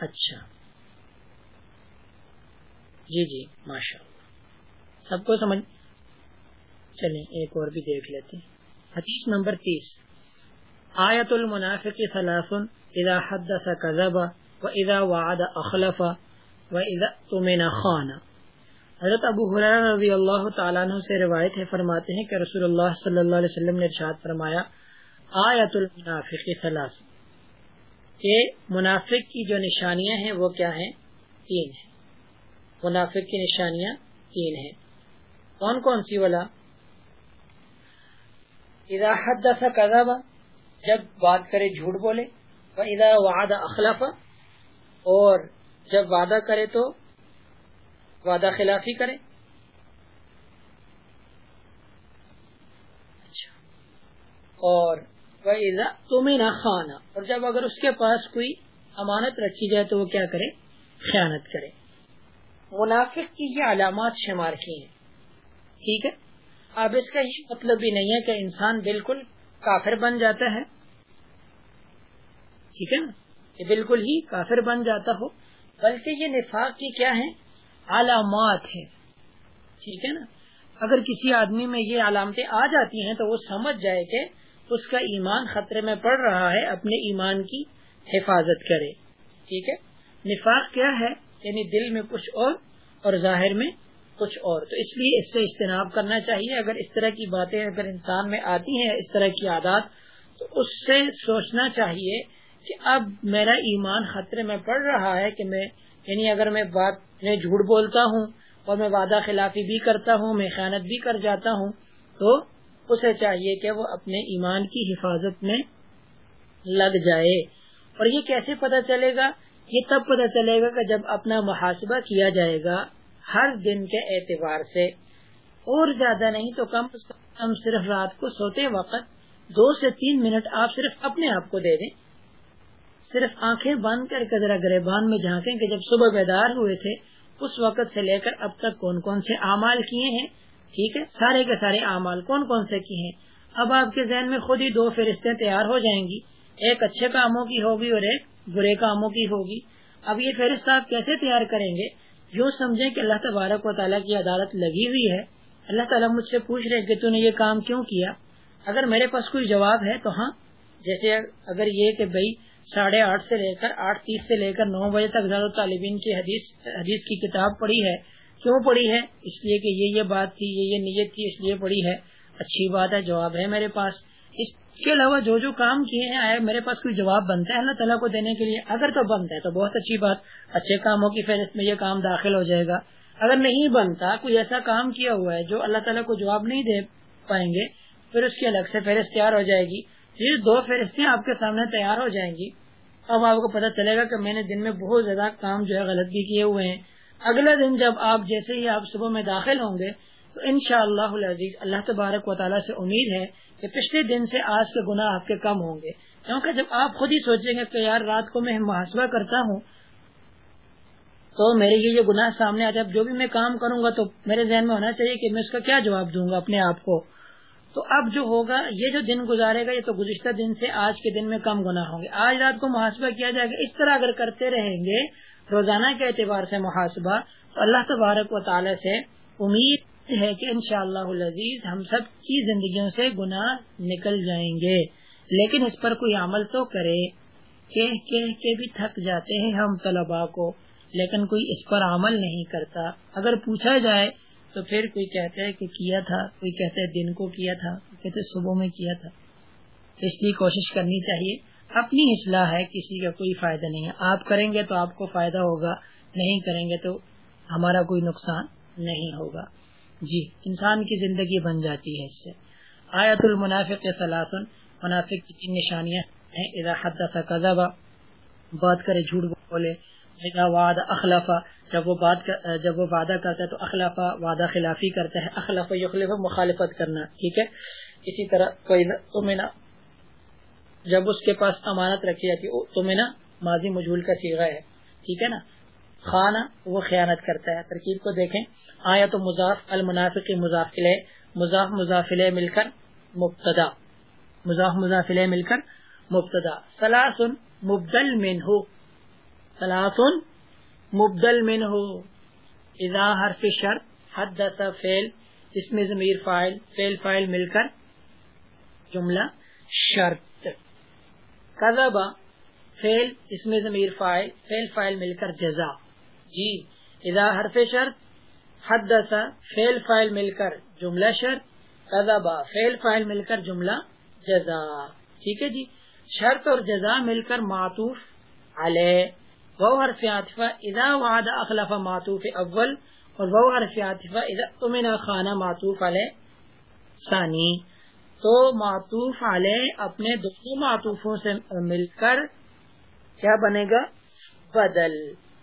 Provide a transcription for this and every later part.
اچھا۔ جی جی ماشاء اللہ۔ سب کو سمجھ۔ چلیں، ایک اور بھی دیکھ لیتے حدیث نمبر تیس۔ آیت المنافق سلاسن اذا حدث کذب و اذا وعد اخلف و اذا تمن خان۔ حضرت ابو حرار رضی اللہ تعالیٰ عنہ سے روایت ہے، فرماتے ہیں کہ رسول اللہ صلی اللہ علیہ وسلم نے ارشاد فرمایا، آیت المنافق سلاسن کہ منافق کی جو نشانیاں ہیں وہ کیا ہیں؟ تین ہیں۔ منافق کی نشانیاں تین ہیں۔ کون کون سی والا؟ اذا حدث کذب، جب بات کرے جھوٹ بولے اذا وعد اخلف اور جب وعدہ کرے تو وعدہ خلافی کرے۔ اچھا۔ اور تمہیں نہ خانہ اور جب اگر اس کے پاس کوئی امانت رکھی جائے تو وہ کیا کرے؟ خیانت کرے۔ منافق کی یہ علامات شمار کی ہیں۔ ٹھیک ہے؟ اب اس کا یہ مطلب بھی نہیں ہے کہ انسان بالکل کافر بن جاتا ہے۔ ٹھیک ہے؟ نا یہ بالکل ہی کافر بن جاتا ہو۔ بلکہ یہ نفاق کی کیا ہے علامات ہیں۔ ٹھیک ہے نا؟ اگر کسی آدمی میں یہ علامتیں آ جاتی ہیں تو وہ سمجھ جائے کہ اس کا ایمان خطرے میں پڑ رہا ہے، اپنے ایمان کی حفاظت کرے۔ ٹھیک ہے؟ نفاق کیا ہے؟ یعنی دل میں کچھ اور اور ظاہر میں کچھ اور۔ تو اس لیے اس سے اجتناب کرنا چاہیے۔ اگر اس طرح کی باتیں اگر انسان میں آتی ہیں، اس طرح کی عادات، تو اس سے سوچنا چاہیے کہ اب میرا ایمان خطرے میں پڑ رہا ہے کہ میں یعنی اگر میں بات، میں جھوٹ بولتا ہوں اور میں وعدہ خلافی بھی کرتا ہوں، میں خیانت بھی کر جاتا ہوں، تو اسے چاہیے کہ وہ اپنے ایمان کی حفاظت میں لگ جائے۔ اور یہ کیسے پتہ چلے گا؟ یہ تب پتہ چلے گا کہ جب اپنا محاسبہ کیا جائے گا ہر دن کے اعتبار سے۔ اور زیادہ نہیں تو کم از کم صرف رات کو سوتے وقت دو سے تین منٹ آپ صرف اپنے آپ کو دے دیں۔ صرف آنکھیں بند کر کے ذرا گریبان میں جھانکیں کہ جب صبح بیدار ہوئے تھے، اس وقت سے لے کر اب تک کون کون سے اعمال کیے ہیں؟ ٹھیک ہے؟ سارے کے سارے اعمال کون کون سے کیے ہیں؟ اب آپ کے ذہن میں خود ہی دو فہرستیں تیار ہو جائیں گی۔ ایک اچھے کاموں کی ہوگی اور ایک برے کاموں کی ہوگی۔ اب یہ فہرست آپ کیسے تیار کریں گے؟ یوں سمجھیں کہ اللہ تبارک و تعالیٰ کی عدالت لگی ہوئی ہے۔ اللہ تعالیٰ مجھ سے پوچھ رہے کہ تو نے یہ کام کیوں کیا؟ اگر میرے پاس کوئی جواب ہے تو ہاں۔ جیسے اگر یہ کہ بھائی ساڑھے آٹھ سے لے کر آٹھ تیس سے لے کر نو بجے تک زیادہ طالبین کی حدیث حدیث کی کتاب پڑھی ہے۔ کیوں پڑھی ہے؟ اس لیے کہ یہ یہ بات تھی، یہ یہ نیت تھی، اس لیے پڑھی ہے۔ اچھی بات ہے، جواب ہے میرے پاس۔ اس کے علاوہ جو جو کام کیے ہیں آئے میرے پاس کوئی جواب بنتا ہے اللہ تعالیٰ کو دینے کے لیے؟ اگر تو بنتا ہے تو بہت اچھی بات۔ اچھے کاموں کی فہرست میں یہ کام داخل ہو جائے گا۔ اگر نہیں بنتا، کوئی ایسا کام کیا ہوا ہے جو اللہ تعالیٰ کو جواب نہیں دے پائیں گے، پھر اس کی الگ سے فہرست تیار ہو جائے گی۔ یہ دو فہرستیں آپ کے سامنے تیار ہو جائیں گی۔ اب آپ کو پتا چلے گا کہ میں نے دن میں بہت زیادہ کام جو ہے غلط بھی کیے ہوئے ہیں۔ اگلے دن جب آپ جیسے ہی آپ صبح میں داخل ہوں گے، تو ان شاء اللہ عزیز اللہ تبارک و تعالیٰ سے امید ہے کہ پچھلے دن سے آج کے گناہ آپ کے کم ہوں گے۔ کیونکہ جب آپ خود ہی سوچیں گے کہ یار رات کو میں محاسبہ کرتا ہوں، تو میرے یہ گناہ سامنے آتے اب جو بھی میں کام کروں گا تو میرے ذہن میں ہونا چاہیے کہ میں اس کا کیا جواب دوں گا اپنے آپ کو۔ تو اب جو ہوگا، یہ جو دن گزارے گا، یہ تو گزشتہ دن سے آج کے دن میں کم گناہ ہوں گے۔ آج رات کو محاسبہ کیا جائے گا، اس طرح اگر کرتے رہیں گے روزانہ کے اعتبار سے محاسبہ، تو اللہ تبارک و تعالی سے امید ہے کہ ان شاء اللہ ہم سب کی زندگیوں سے گناہ نکل جائیں گے۔ لیکن اس پر کوئی عمل تو کرے۔ کہہ کہہ کے بھی تھک جاتے ہیں ہم طلبا کو۔ لیکن کوئی اس پر عمل نہیں کرتا۔ اگر پوچھا جائے تو پھر کوئی کہتا ہے کہ کیا تھا؟ کوئی کہتے دن کو کیا تھا؟ کہتے صبح میں کیا تھا؟ اس لیے کوشش کرنی چاہیے۔ اپنی اصلاح ہے، کسی کا کوئی فائدہ نہیں ہے۔ آپ کریں گے تو آپ کو فائدہ ہوگا، نہیں کریں گے تو ہمارا کوئی نقصان نہیں ہوگا۔ جی انسان کی زندگی بن جاتی ہے اس سے۔ آیت المنافق سلاسن منافق کی تین نشانیاں ہیں۔ اذا حدث بات کرے جھوٹ بولے۔ اذا وعد اخلفا جب وہ بات جب وہ وعدہ کرتا ہے تو اخلافا وعدہ خلافی کرتا ہے اخلاف یخلف مخالفت کرنا، ٹھیک ہے؟ اسی طرح کوئی جب اس کے پاس امانت رکھی جاتی تو میں نا ماضی مجھول کا سیغہ ہے۔ ٹھیک ہے نا؟ خانہ وہ خیانت کرتا ہے۔ ترکیب کو دیکھیں۔ آیا تو مضاف المنافق مضافل مضاف مضافل مل کر مبتدا۔ مضاف مضافل مل کر مبتدا۔ سلاسن مبدل من ہو سلاسن مبدل من ہو اذا حرف شرط حد فیل اس میں ضمیر فائل فیل فائل مل کر جملہ شرط۔ کذبا فیل اس میں ضمیر فائل فیل فائل مل کر جزا۔ جی اذا حرف شرط حد فیل فائل مل کر جملہ شرط کذبا فیل فائل مل کر جملہ جزا۔ ٹھیک ہے جی؟ شرط اور جزا مل کر معطوف علیہ۔ وہ حرف عاطفہ، اذا وعد اخلف معطوف اول، اور وہ حرف عاطفہ، اذا تمنا خانہ معطوف علیہ ثانی۔ تو معطوف علیہ اپنے دونوں معطوفوں سے مل کر کیا بنے گا؟ بدل.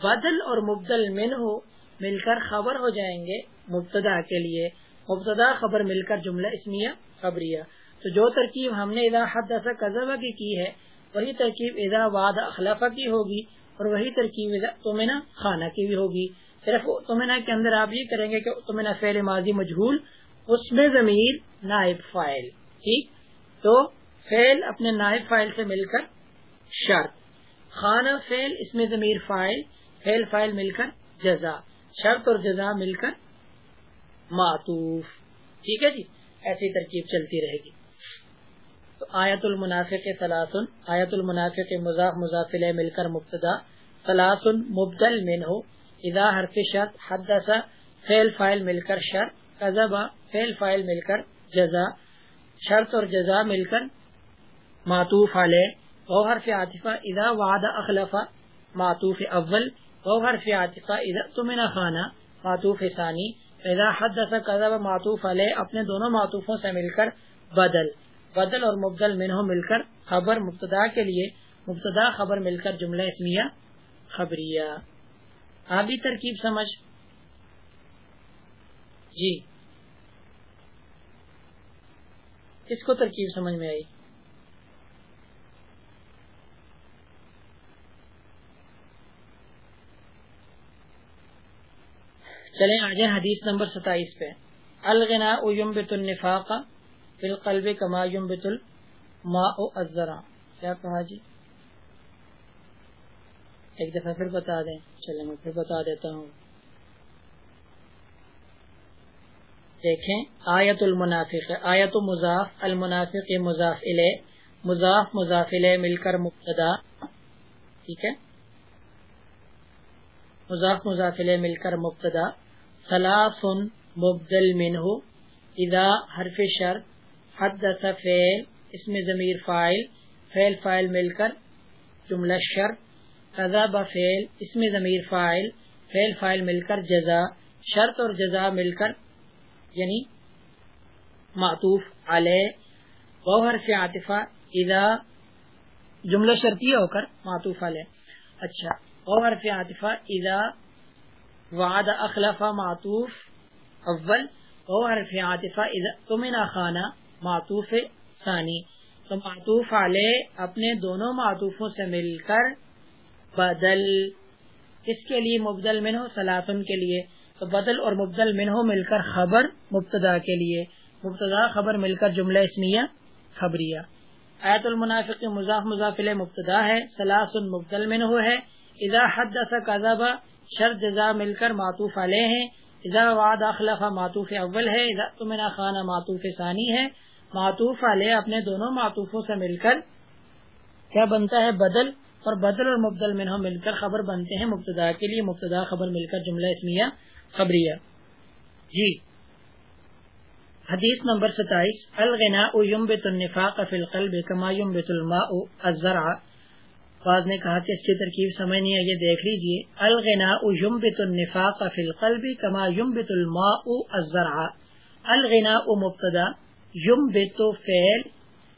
بدل اور مبدل من ہو، مل کر خبر ہو جائیں گے مبتدا کے لیے. مبتدا خبر مل کر جملہ اسمیہ خبریہ تو جو ترکیب ہم نے ادا حد قزبہ کی کی ہے، وہی ترکیب ادا واد اخلافہ کی ہوگی اور وہی ترکیب ادا تمنا خانہ کی بھی ہوگی. صرف تمنا کے اندر آپ یہ کریں گے کہ تمنا فعل ماضی مجھول، اس میں ضمیر نائب فائل، ٹھیک؟ تو فعل اپنے نائب فائل سے مل کر شرط۔ خانہ فعل، اس میں ضمیر فائل، فعل فائل مل کر جزا۔ شرط اور جزا مل کر معطوف۔ ٹھیک ہے جی؟ ایسی ترکیب چلتی رہے گی۔ تو آیت المنافق سلاسن آیت المنافق مضاف مضافل مل کر مبتدا۔ سلاسن مبدل من ہو اذا حرف شرط حدث فیل فائل مل کر شرط قذبا فیل فائل مل کر جزا، شرط اور جزا مل کر معطوف علیہ وہ حرف عاطفہ اذا وعد اخلفا معطوف اول وہ حرف عاطفہ اذا تمنا خانہ معطوف ثانی، اذا حدث قذب معطوف علیہ، اپنے دونوں معطوفوں سے مل کر بدل بدل اور مبدل منہ مل کر خبر مبتدا کے لیے، مبتدا خبر مل کر جملہ اسمیہ خبریہ۔ آبی ترکیب سمجھ۔ جی۔ کس کو ترکیب سمجھ میں آئی؟ چلیں آ جائیں حدیث نمبر ستائیس پہ۔ الغنا بت النفاق فی القلب کما ينبت الماء الزرع۔ کیا کہا جی؟ ایک دفعہ پھر بتا دیں۔ چلیں میں پھر بتا دیتا ہوں۔ دیکھیں۔ آیت المنافق، آیت مضاف، المنافق مضاف الے مضاف مضاف الے مل کر مبتدا۔ ٹھیک ہے؟ مضاف مضاف الے مل کر مبتدا۔ ثلاث مبدل منہ اذا حرف شرط حد فیل اس میں ضمیر فائل فیل فائل مل کر جملہ شرط قذاب فیل اس میں ضمیر فائل فیل فائل مل کر جزا۔ شرط اور جزا مل کر یعنی معطوف علیہ بوہر سے عاطفہ، اذا، جملہ شرطی ہو کر معطوف علیہ۔ اچھا بوہر سے عاطفہ، اذا، وعد اخلفہ معطوف، اول۔ بوہر سے عاطفہ، اذا تمنا خانہ معطوف ثانی۔ تو معطوف علیہ اپنے دونوں معطوفوں سے مل کر بدل۔ کس کے لیے مبدل منہ سلاسن کے لیے۔ تو بدل اور مبدل منہ مل کر خبر مبتدا کے لیے۔ مبتدا، خبر مل کر جملہ اسمیہ، خبریہ۔ آیت المنافق مضاف مضافل مبتدا ہے سلاسن مبدل منہ ہے۔ اذا حد قذبہ شرط جزا مل کر معطوف علیہ ہیں۔ اذا وعد اخلف، معطوف اول ہے۔ اذا تمنا خانہ معطوف ثانی ہے۔ معطوف علیہ اپنے دونوں معطوفوں سے مل کر کیا بنتا ہے؟ بدل۔ اور بدل اور مبدل منہ مل کر خبر بنتے ہیں مبتدا کے لیے۔ مبتدا، خبر مل کر جملہ اسمیہ۔ خبریہ جی۔ حدیث نمبر ستائیس الغنا یمبت النفاق فی القلب کما یمبت الماء الزرع۔ بعض نے کہا کہ اس کی ترکیب سمجھنی ہے یہ دیکھ لیجیے۔ الغنا یمبت النفاق فی القلب کما یمبت الماء الزرع۔ الغنا مبتدا یم بیتو فیل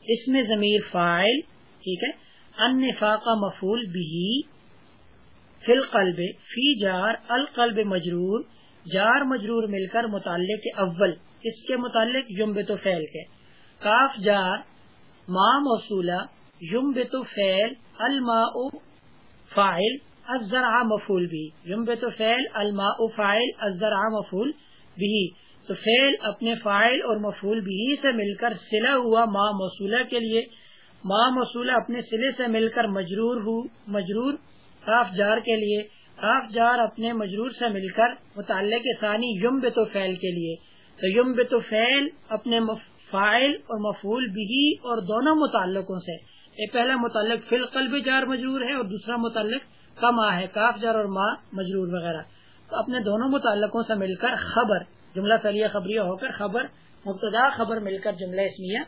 اس میں ضمیر فائل ٹھیک ہے۔ ان نفاق مفول بھی فل قلب فی جار، القلب مجرور۔ جار مجرور مل کر متعلق اول، اس کے متعلق یم بیتو فیل کے۔ کاف جار، ما موصولہ یم بیتو فیل الما فائل الزرع مفول بھی۔ یم بیتو فیل الما فائل الزرع مفول بھی۔ تو فیل اپنے فائل اور مفول بھی سے مل کر سلا ہوا ماں موصولہ کے لیے۔ ماں موصولہ اپنے سلے سے مل کر مجرور ہو، مجرور کاف جار کے لیے۔ کاف جار اپنے مجرور سے مل کر متعلق ثانی یم بے تو فیل کے لیے۔ تو یم بے تو فیل اپنے فائل اور مفول بھی اور دونوں متعلقوں سے۔ یہ پہلا متعلق فی القلب جار مجرور ہے اور دوسرا متعلق کا ماں ہے، کاف جار اور ماں مجرور وغیرہ۔ تو اپنے دونوں متعلقوں سے مل کر خبر، جملہ فعلیہ خبریہ ہو کر خبر، مبتدا خبر مل کر جملہ اسمیہ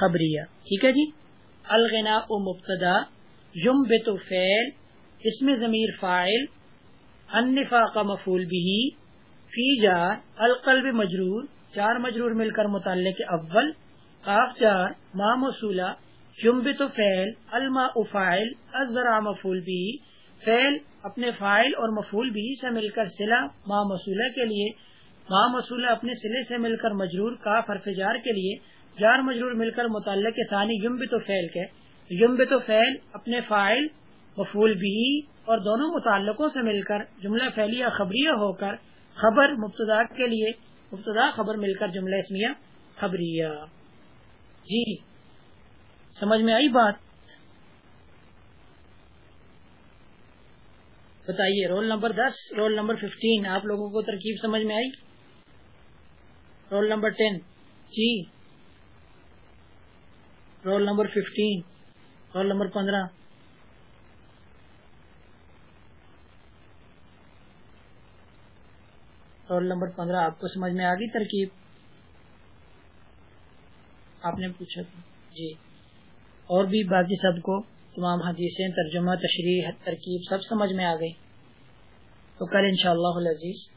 خبریہ۔ ٹھیک ہے جی؟ الغنا و مبتدا یم بے تو فیل اس میں ضمیر فائل انفا کا مفول بھی فی جار القلب مجرور، چار مجرور مل کر متعلق اول کاف جار ما موصولہ یم بے الما افائل ازرا مفول بھی فیل اپنے فائل اور مفول بھی سے مل کر سلا ما مسولہ کے لیے ماں مسولہ اپنے سلے سے مل کر مجرور کا فرف جار کے لیے، جار مجرور مل کر متعلق ثانی یم بھی کے یم بھی اپنے فائل مفول بھی اور دونوں متعلقوں سے مل کر، جملہ فیلیا خبریہ ہو کر خبر مبتدا کے لیے، مبتدا خبر مل کر جملہ اسمیہ خبریہ۔ جی سمجھ میں آئی بات؟ بتائیے، رول نمبر دس، رول نمبر ففٹین آپ لوگوں کو ترکیب سمجھ میں آئی؟ رول نمبر ٹین جی۔ Roll number fifteen roll number پندرہ۔ رول نمبر پندرہ، آپ کو سمجھ میں آ گئی ترکیب؟ آپ نے پوچھا جی۔ اور بھی باقی سب کو تمام حدیثیں، ترجمہ، تشریح ترکیب سب سمجھ میں آ گئی تو کل ان شاء اللہ عزیز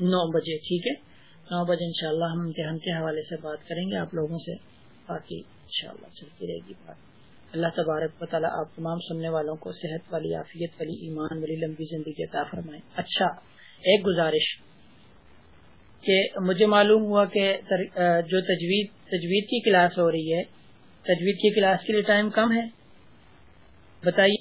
نو بجے، ٹھیک ہے؟ نو بجے ان شاء اللہ ہم امتحان کے حوالے سے بات کریں گے، آپ لوگوں سے باقی ان شاء اللہ چلتی رہے گی بات۔ اللہ تبارک و تعالیٰ آپ تمام سننے والوں کو صحت والی، عافیت والی، ایمان والی، لمبی زندگی عطا فرمائیں اچھا ایک گزارش۔ کہ مجھے معلوم ہوا کہ جو تجوید تجوید کی کلاس ہو رہی ہے، تجوید کی کلاس کے لیے ٹائم کم ہے؟ بتائیے۔